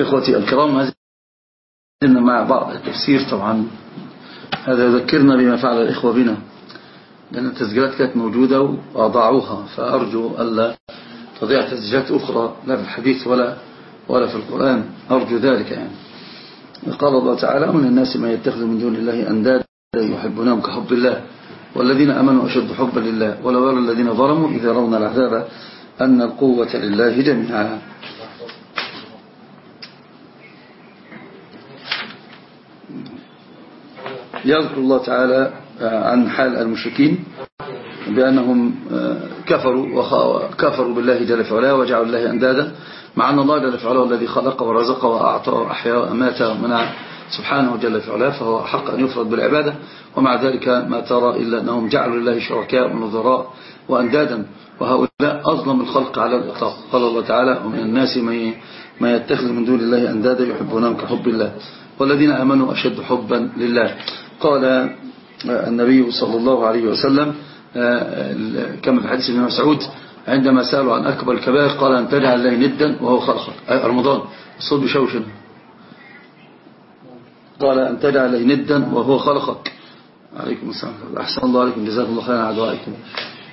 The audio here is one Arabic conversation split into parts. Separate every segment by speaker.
Speaker 1: إخوتي الكرام هذه مع بعض التفسير طبعا. هذا يذكرنا بما فعل الإخوة بنا لأن التسجيلات كانت موجودة وأضاعوها فأرجو ألا تضيع تسجيلات أخرى لا في الحديث ولا ولا في القرآن. أرجو ذلك يعني. قال الله تعالى من الناس ما يتخذ من دون الله أندادا يحبونهم كحب الله والذين أمنوا أشد حبا لله ولو يرى الذين ظلموا إذا رون العذاب أن القوة لله جميعا. يذكر الله تعالى عن حال المشركين بأنهم كفروا وكفروا بالله جل في علاه وجعلوا الله أندادا مع أن الله جل في علاه الذي خلق ورزق وأعطى وأحيا وأمات ومنع سبحانه جل في علاه فهو حق أن يفرد بالعبادة ومع ذلك ما ترى إلا أنهم جعلوا لله شركاء ونظراء وأندادا وهؤلاء أظلم الخلق على الإطلاق. قال الله تعالى ومن الناس ما يتخذ من دون الله أندادا يحبونهم كحب الله والذين أمنوا أشد حبا لله. قال النبي صلى الله عليه وسلم كما في حديث ابن مسعود عندما سألوا عن أكبر الكبائر قال أن تجعل الله ندا وهو خلقك رمضان. الصوت بشوشن قال أن تجعل الله ندا وهو خلقك. عليكم السلام. أحسن الله عليكم. جزاكم الله خيرا على دعائكم.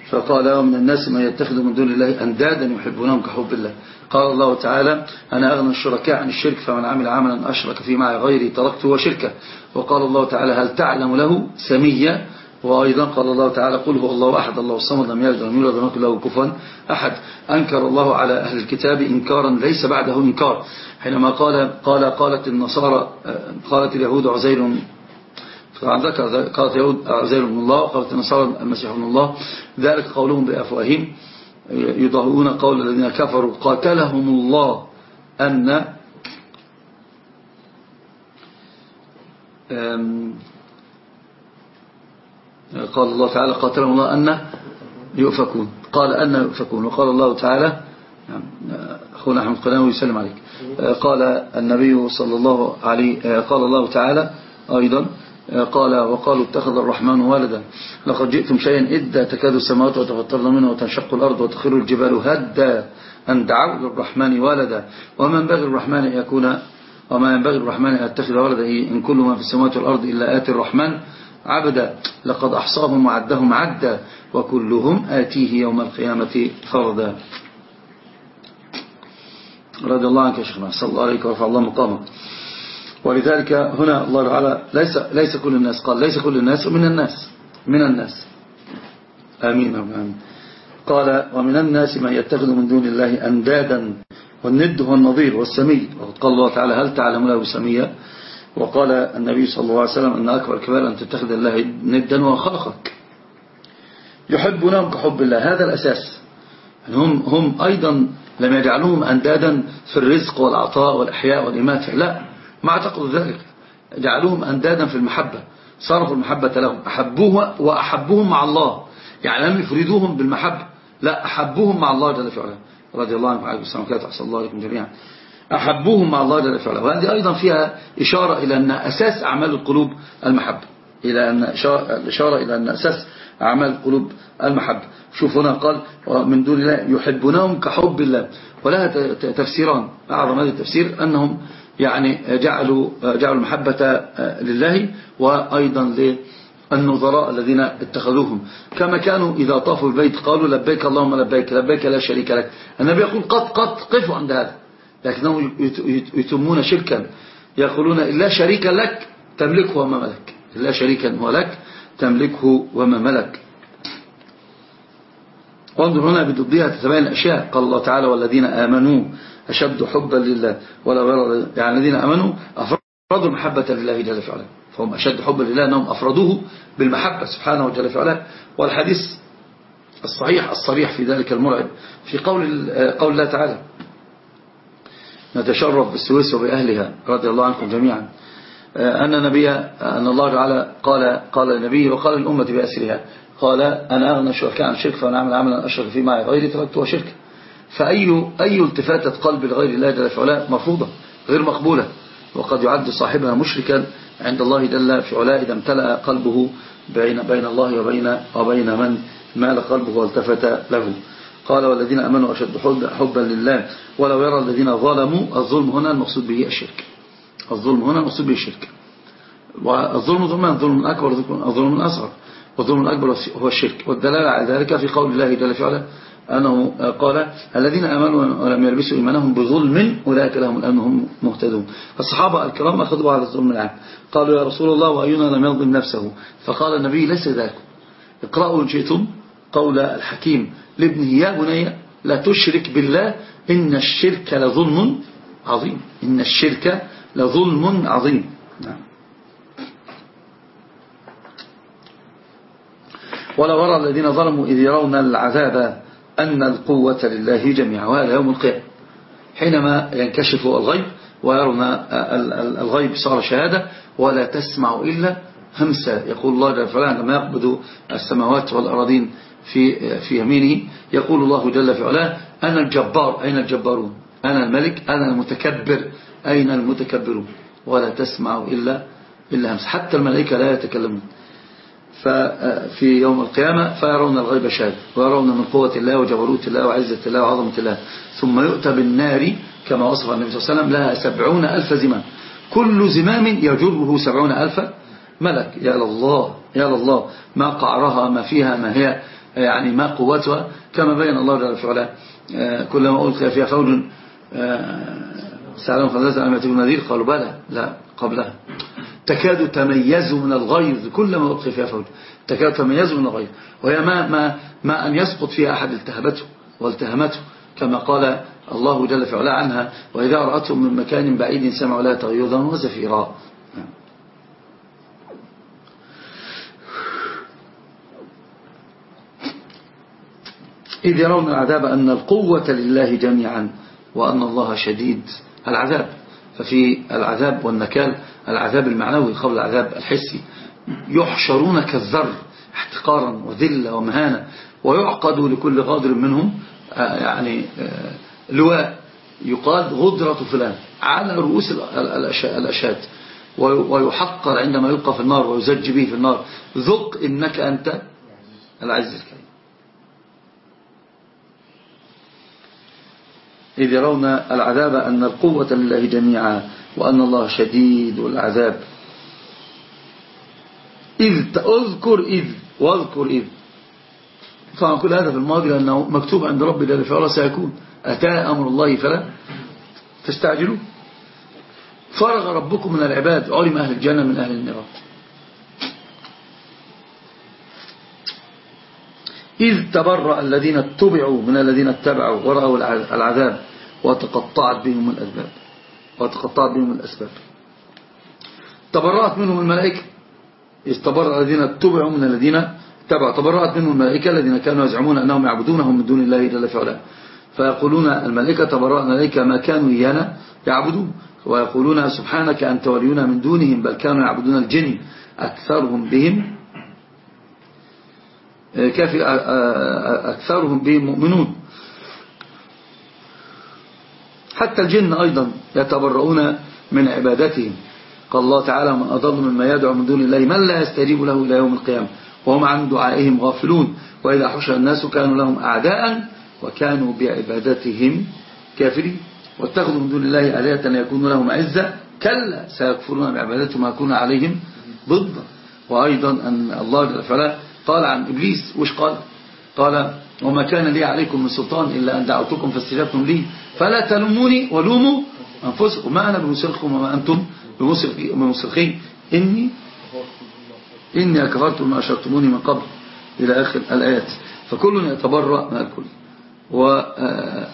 Speaker 1: فقال ومن الناس من يتخذ من دون الله أندادا يحبونهم كحب الله. قال الله تعالى أنا أغنى الشركاء عن الشرك فمن عمل عملا أشرك في معي غيري تركته وشركه. وقال الله تعالى هل تعلم له سمية؟ وأيضا قال الله تعالى قل هو الله أحد الله الصمد لم يلد ولم يولد ولم يكن له كفوا أحد. أنكر الله على أهل الكتاب إنكارا ليس بعده إنكار. حينما قال قال قالت النصارى قالت اليهود عزير ذكر قالت اليهود عزير من الله قالت النصارى المسيح من الله ذلك قولهم بأفواههم. يضاهئون قول الذين كفروا. قاتلهم الله أن قال الله تعالى قاتلهم الله أن يؤفكون. قال أن يؤفكون. وقال الله تعالى أخونا أحمد قناوي يسلم عليك. قال النبي صلى الله عليه قال الله تعالى أيضا قال وقالوا اتخذ الرحمن ولدا لقد جئتم شيئا إدا تكاد السماوات وتفطرن منه وتنشق الأرض وتخر الجبال هدا أن دعوا للرحمن ولدا وما ينبغي الرحمن أن يكون وما ينبغي الرحمن أن يتخذ ولدا إن كل ما في السماوات والأرض إلا آتي الرحمن عبدا. لقد أحصاهم وعدهم عدا وكلهم آتيه يوم القيامة فردا. رضي الله عنك يا شيخنا. صلى الله عليك ورفع الله مقامك. ولذلك هنا الله تعالى ليس, ليس كل الناس قال ليس كل الناس ومن الناس من الناس. آمين آمين قال ومن الناس من يتخذ من دون الله أندادا والند هو النظير والسمي وقد قال الله تعالى هل تعلم له سميا؟ وقال النبي صلى الله عليه وسلم أن أكبر كبار أن تتخذ الله ندا وخلقك يحبونهم كحب الله هذا الأساس. هم, هم أيضا لم يجعلوهم أندادا في الرزق والعطاء والإحياء والإماتة لا. ما اعتقدوا ذلك. جعلوهم أندادا في المحبة صرفوا المحبة لهم. أحبوه وأحبوهم مع الله. يعني لم يفردوهم بالمحبة. لا أحبوهم مع الله جل وعلا. رضي الله عنكم عليكم السلام. وكاته أحسن الله عليكم جميعا. أحبوهم مع الله جل وعلا. وهذه أيضا فيها إشارة إلى أن أساس أعمال القلوب المحبة. إلى أن إشارة إلى أن أساس أعمال القلوب المحبة. شوف هنا قال من دون الله يحبونهم كحب الله. ولها تفسيران. أعظم هذا التفسير أنهم يعني جعلوا جعلوا المحبة لله وأيضا للنظراء الذين اتخذوهم. كما كانوا إذا طافوا البيت قالوا لبيك اللهم لبيك لبيك لا شريك لك. النبي يقول قد قد قفوا عند هذا. لكنهم يتمون شركا. يقولون لا شريك لك تملكه وما ملك. لا شريكا هو لك تملكه وما ملك. وانظر هنا بضدها تتبين الأشياء قال الله تعالى والذين آمنوا أشد حبا لله. ولا يعني الذين أمنوا أفردوا المحبة لله جل فعلا فهم أشد حبا لله أنهم أفردوه بالمحبة سبحانه وجل فعلا والحديث الصحيح الصريح في ذلك المرعب. في قول قول الله تعالى نتشرف بالسويس وبأهلها رضي الله عنكم جميعا. أن نبي أن الله تعالى قال قال النبي وقال الأمة بأسرها قال أنا أغنى الشركاء عن شرك فأنا أعمل عملا أشرك في معي غيري تركته شرك. فأي أي التفاتة قلب لغير الله جل في علاه مرفوضة غير مقبولة. وقد يعد صاحبها مشركا عند الله جل في علاه إذا امتلأ قلبه بين بين الله وبين وبين من مال قلبه والتفت له. قال والذين أمنوا أشد حبا لله ولو يرى الذين ظلموا الظلم هنا المقصود به الشرك. الظلم هنا المقصود به الشرك. والظلم ظلمان ظلم أكبر وظلم أصغر والظلم الأكبر هو الشرك. والدلالة على ذلك في قول الله جل في علا أنه قال الذين أمنوا ولم يلبسوا إيمانهم بظلم أولئك لهم الأمن هم مهتدون. الصحابة الكرام أخذوا على الظلم العام. قالوا يا رسول الله وأينا لم يظلم نفسه؟ فقال النبي ليس ذاك اقرأوا إن شئتم قول الحكيم لابنه يا بني لا تشرك بالله إن الشرك لظلم عظيم. إن الشرك لظلم عظيم. نعم. ولو رأى الذين ظلموا إذ يرون العذاب أن القوة لله جميعا وهذا يوم القيامة. حينما ينكشف الغيب ويرون الغيب صار شهادة ولا تسمع إلا همسة. يقول الله جل وعلا عندما يقبض السماوات والأراضين في في يمينه؟ يقول الله جل في علاه أنا الجبار أين الجبارون؟ أنا الملك أنا المتكبر أين المتكبرون؟ ولا تسمع إلا إلا همسة. حتى الملائكة لا يتكلمون. في يوم القيامة فيرون الغيب شهادة ويرون من قوة الله وجبروت الله وعزة الله وعظمة الله. ثم يؤتى بالنار كما وصف النبي صلى الله عليه وسلم لها سبعون ألف زمام. كل زمام يجره سبعون ألف ملك. يا الله يا الله ما قعرها ما فيها ما هي يعني ما قوتها. كما بين الله جل وعلا آه، كلما ألقي فيها فوج آه، سألهم خلصة أم يأتيكم نذير قالوا بلى لا قبلها. تكاد تميز من الغيظ كلما ألقي فيها فوج. تكاد تميز من الغيظ. وهي ما, ما, ما أن يسقط فيها أحد التهبته والتهمته كما قال الله جل في عنها وإذا رأتهم من مكان بعيد سمعوا لها تغيظا وزفيرا إذ يرون العذاب أن القوة لله جميعا وأن الله شديد العذاب. ففي العذاب والنكال العذاب المعنوي قبل العذاب الحسي. يحشرون كالذر احتقارا وذلة ومهانة ويعقد لكل غادر منهم آه، يعني آه، لواء. يقال غدرة فلان على رؤوس الأشاد ويحقر عندما يلقى في النار ويزج به في النار. ذق إنك أنت العز الكريم. إذ يرون العذاب أن القوة لله جميعا. وأن الله شديد العذاب. إذ أذكر إذ واذكر إذ. طبعا كل هذا في الماضي لأنه مكتوب عند ربي جل فعلا سيكون. أتى أمر الله فلا تستعجلوا. فرغ ربكم من العباد. علم أهل الجنة من أهل النار. إذ تبرأ الذين اتبعوا من الذين اتبعوا ورأوا العذاب وتقطعت بهم الأسباب. وتقطعت بهم الأسباب. تبرأت منهم الملائكة. إذ تبرأ الذين اتبعوا من الذين اتبعوا. تبرأت منهم الملائكة الذين كانوا يزعمون أنهم يعبدونهم من دون الله جل فعلا فيقولون الملائكة تبرأنا إليك ما كانوا إيانا يعبدون. ويقولون سبحانك أنت ولينا من دونهم بل كانوا يعبدون الجن أكثرهم بهم. كافي أكثرهم بهم مؤمنون. حتى الجن أيضا يتبرؤون من عبادتهم. قال الله تعالى من أضل مما يدعو من دون الله من لا يستجيب له إلى يوم القيامة وهم عن دعائهم غافلون. وإذا حشر الناس كانوا لهم أعداء وكانوا بعبادتهم كافرين. واتخذوا من دون الله آلهة يكون لهم عزة كلا سيكفرون بعبادتهم ما يكون عليهم ضد وأيضا أن الله جل وعلا قال عن إبليس وش قال؟ قال وما كان لي عليكم من سلطان إلا أن دعوتكم فاستجبتم لي. فلا تلوموني ولوموا أنفسكم. ما أنا بمسرخكم وما أنتم بمسرخين. إني إني أكفرت ما أشرتموني من قبل. إلى آخر الآيات. فكل يتبرأ من الكل آه،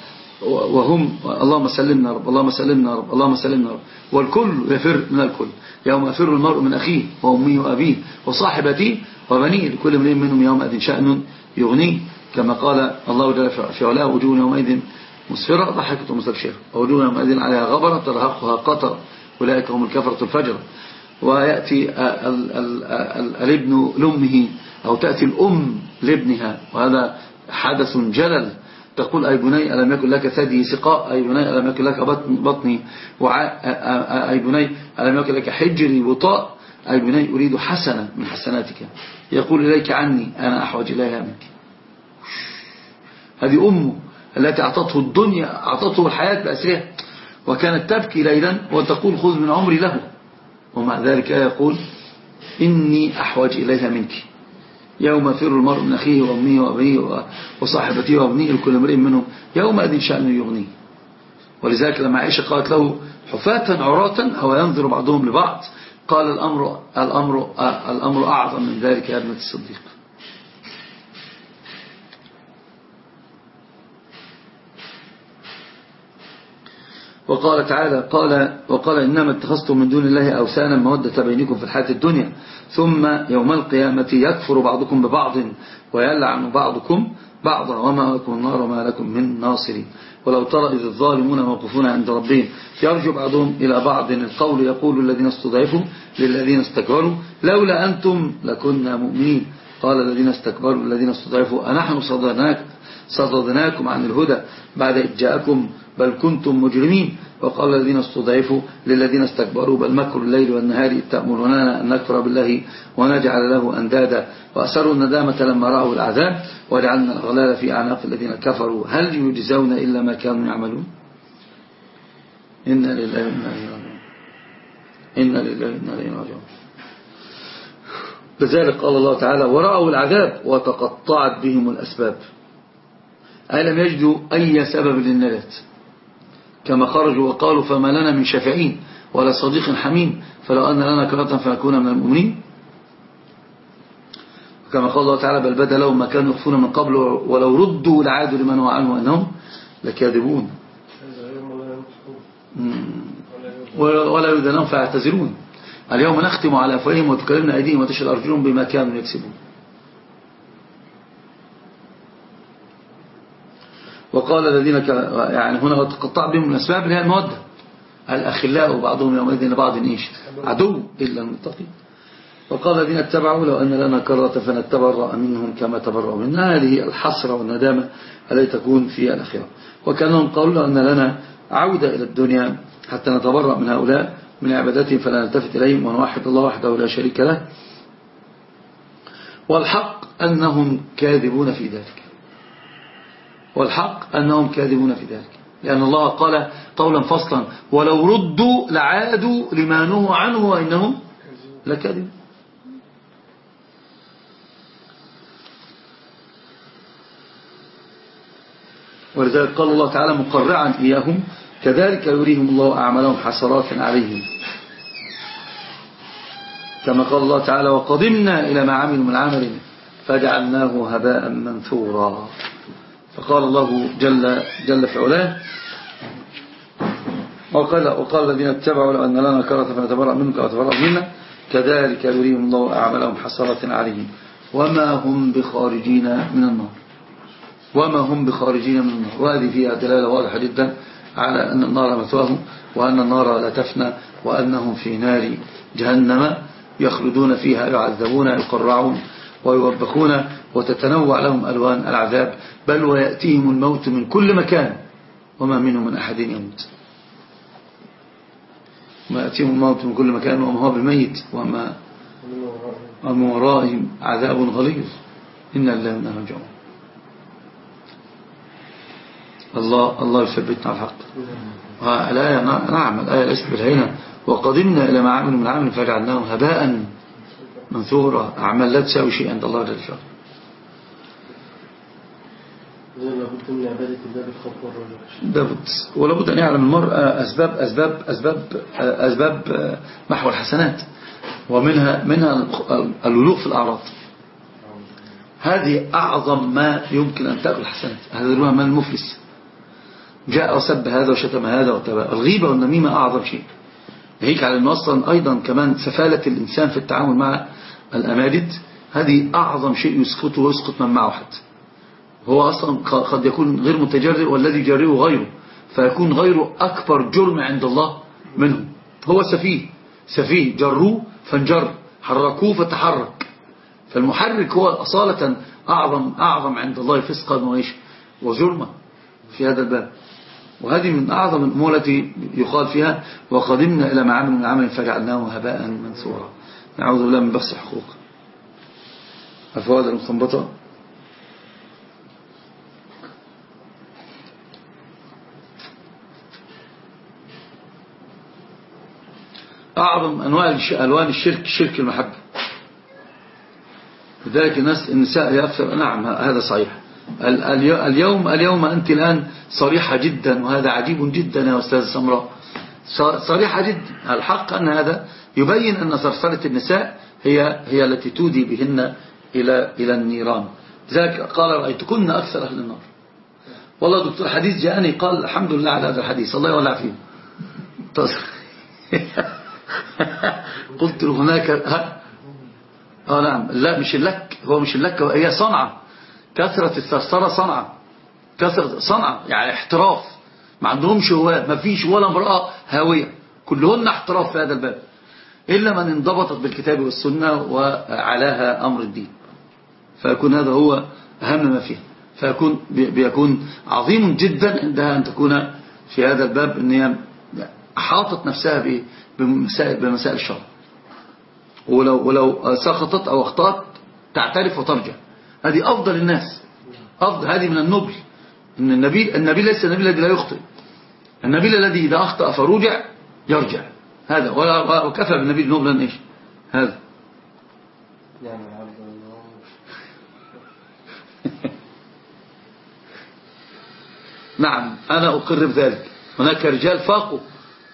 Speaker 1: وهم اللهم سلمنا رب. اللهم سلمنا رب. اللهم سلمنا رب. والكل يفر من الكل. يوم يفر المرء من أخيه وأمه وأبيه وصاحبته وبنيه. لكل امرئ منهم يومئذ شأن يغنيه. كما قال الله جل في علاه وجوه يومئذ مسفرة ضحكت ومستبشرة ووجوه يومئذ عليها غبرة ترهقها قطر. أولئك هم الكفرة الفجر. ويأتي الابن لأمه أو تأتي الأم لابنها. وهذا حدث جلل. تقول أي بني ألم يكن لك ثدي سقاء؟ أي بني ألم يكن لك بطني وعاء أي بني ألم يكن لك حجري وطاء؟ أي بني أريد حسنة من حسناتك. يقول إليك عني أنا أحوج إليها منك. هذه أمه التي أعطته الدنيا أعطته الحياة بأسرها. وكانت تبكي ليلا وتقول خذ من عمري له. ومع ذلك يقول إني أحوج إليها منك. يوم فر المرء من أخيه وأمه وأبيه وصاحبته وابنه لكل امرئ منهم يومئذ شأن يغنيه. ولذلك لما عائشة قالت له حفاة عراة أو ينظر بعضهم لبعض قال الأمر, الأمر, الأمر أعظم من ذلك يا ابنة الصديق. وقال تعالى قال وقال إنما اتخذتم من دون الله أوسانا مودة بينكم في الحياة الدنيا ثم يوم القيامة يكفر بعضكم ببعض ويلعن بعضكم بعضا وما لكم النار وما لكم من ناصرين. ولو ترى إذ الظالمون موقفون عند ربهم يرجو بعضهم إلى بعض القول يقول الذين استضعفوا للذين استكبروا لولا أنتم لكنا مؤمنين. قال الذين استكبروا الذين استضعفوا أنحن صدرناك صددناكم عن الهدى بعد إذ جاءكم بل كنتم مجرمين. وقال الذين استضعفوا للذين استكبروا بل مكر الليل والنهار تأمروننا أن نكفر بالله ونجعل له أندادا. وأسروا الندامة لما رأوا العذاب وجعلنا الأغلال في أعناق الذين كفروا. هل يجزون إلا ما كانوا يعملون؟ إنا لله وإنا إليه راجعون. إنا لله وإنا إليه راجعون. لذلك قال الله تعالى ورأوا العذاب وتقطعت بهم الأسباب. أي لم يجدوا أي سبب للنجاة؟ كما خرجوا وقالوا فما لنا من شافعين ولا صديق حميم فلو أن لنا كرة فنكون من المؤمنين. كما قال الله تعالى بل بدا لهم ما كانوا يخفون من قبل ولو ردوا لعادوا لمن هو عنه أنهم لكاذبون. ولا يذنهم فيعتذرون. اليوم نختم على أفواههم وتكلمنا أيديهم وتشهد أرجلهم بما كانوا يكسبون. وقال الذين يعني هنا وتقطع بهم الأسباب اللي هي المودة. الأخلاء بعضهم يومئذ لبعض إيش؟ عدو إلا المتقين وقال الذين اتبعوا لو أن لنا كرة فنتبرأ منهم كما تبرأوا منا. هذه الحسرة والندامة التي تكون في الأخيرة. وكانهم قالوا لو أن لنا عودة إلى الدنيا حتى نتبرأ من هؤلاء من عبادتهم فلا نلتفت إليهم. ونوحد الله وحده لا شريك له. والحق أنهم كاذبون في ذلك. والحق أنهم كاذبون في ذلك. لأن الله قال قولا فصلا ولو ردوا لعادوا لما نهوا عنه وإنهم لكاذبون. ولذلك قال الله تعالى مقرعا إياهم كذلك يريهم الله أعمالهم حسرات عليهم. كما قال الله تعالى وقدمنا إلى ما عملوا من عمل فجعلناه هباء منثورا. فقال الله جل, جل في علاه وقال, وقال الذين اتبعوا لو أن لنا كرة فنتبرأ منك وتبرأ منا. كذلك يريهم الله أعمالهم حسرات عليهم. وما هم بخارجين من النار. وما هم بخارجين من النار. وهذه فيها دلالة واضحة جدا على أن النار مثواهم وأن النار لا تفنى وأنهم في نار جهنم يخلدون فيها يعذبون يقرعون ويوبخون. وتتنوع لهم ألوان العذاب بل ويأتيهم الموت من كل مكان وما منهم من أحد يموت. ما يأتيهم الموت من كل مكان وما هو بميت وما ومن ورائهم عذاب غليظ. إن الله من راجعون. الله الله يثبتنا على الحق. الآية نعم الآية ليست بالهينة. وقدمنا إلى ما عملوا من عمل فجعلناه هباء منثورا. أعمال لا تساوي شيء عند الله جل وعلا. لابد ولابد أن يعلم المرء أسباب أسباب أسباب أسباب محو الحسنات ومنها منها اللؤلؤ في الأعراض. هذه أعظم ما يمكن أن تأكل الحسنات. هذا ما المفلس. جاء وسب هذا وشتم هذا وتبع. الغيبة والنميمة أعظم شيء. هيك على أصلا أيضا كمان سفالة الإنسان في التعامل مع الأماجد هذه أعظم شيء يسقطه ويسقط من معه حتى هو أصلا قد يكون غير متجرئ والذي جرئه غيره فيكون غيره أكبر جرم عند الله منه هو سفيه. سفيه جروه فانجر حركوه فتحرك. فالمحرك هو أصالة أعظم, أعظم عند الله فسقا وجرما في هذا الباب. وهذه من أعظم الأمور التي يقال فيها وقدمنا إلى ما عمل من عمل فجعلناه هباء منثورا نعوذ بالله من بس حقوق. الفوائد المستنبطة أعظم أنواع ألوان الشرك شرك المحبة. لذلك الناس النساء يأكثر نعم هذا صحيح. اليوم اليوم أنت الآن صريحة جدا وهذا عجيب جدا يا أستاذ سمراء. صريحة جدا الحق أن هذا يبين أن صرصرة النساء هي هي التي تودي بهن إلى إلى النيران. لذلك قال رأيتكن أكثر أهل النار. والله دكتور حديث جاءني قال الحمد لله على هذا الحديث الله يولع فيه قلت له هناك آه نعم. لا مش اللك. هو مش اللك هي صنعة. كثرة الثرثرة صنعة. كثرة صنعة يعني احتراف. ما عندهمش هواة ما فيش ولا امرأة هاوية. كلهن احتراف في هذا الباب. إلا من انضبطت بالكتاب والسنة وعلاها أمر الدين. فيكون هذا هو أهم ما فيه. فيكون بيكون عظيم جدا عندها أن تكون في هذا الباب أن هي أحاطت نفسها بمسائل الشرع ولو, ولو سقطت أو أخطأت تعترف وترجع. هذه أفضل الناس. أفضل هذه من النبل. إن النبي النبي ليس النبي الذي لا يخطئ. النبي الذي إذا أخطأ فرجع يرجع. هذا. وكفى بالنبي نبلا إيش هذا. نعم أنا أقر بذلك هناك رجال فاقوا.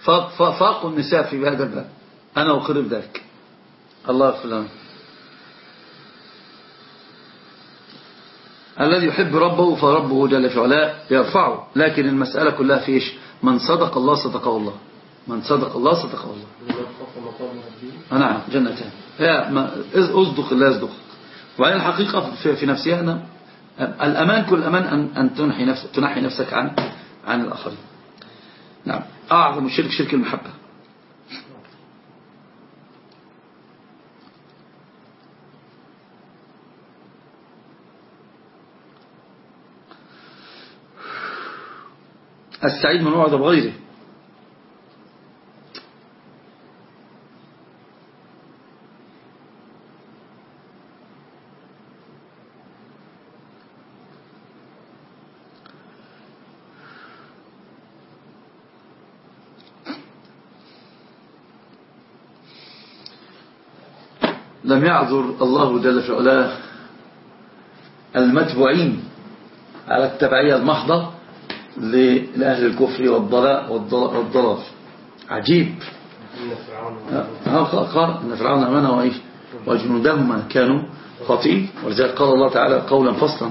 Speaker 1: فاقوا النساء في هذا الباب. أنا أقر بذلك الله يغفر لنا. الذي يحب ربه فربه جل في علاه يرفعه. لكن المسألة كلها في إيش؟ من صدق الله صدقه الله. من صدق الله صدقه الله. نعم جنتان أصدق الله يصدق وعين الحقيقة في نفسها أنا. الأمان كل الأمان أن, تنحي, نفسك تنحي نفسك عن عن الآخرين. أعظم الشرك شرك المحبة. السعيد من وعد بغيره. لم يعذر الله جل في علاه المتبوعين على التبعية المحضة لأهل الكفر والضلاء والضلال عجيب. قال إن فرعون أمانه وإيش؟ وجنودهما كانوا خاطئين ولذلك قال الله تعالى قولا فصلا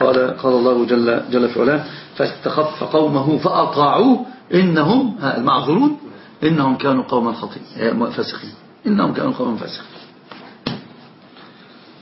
Speaker 1: قال قال الله جل جل في علاه فاستخف قومه فأطاعوه إنهم المعذورون إنهم كانوا قوما خاطئين فاسقين. إنهم كانوا قوما فاسقين.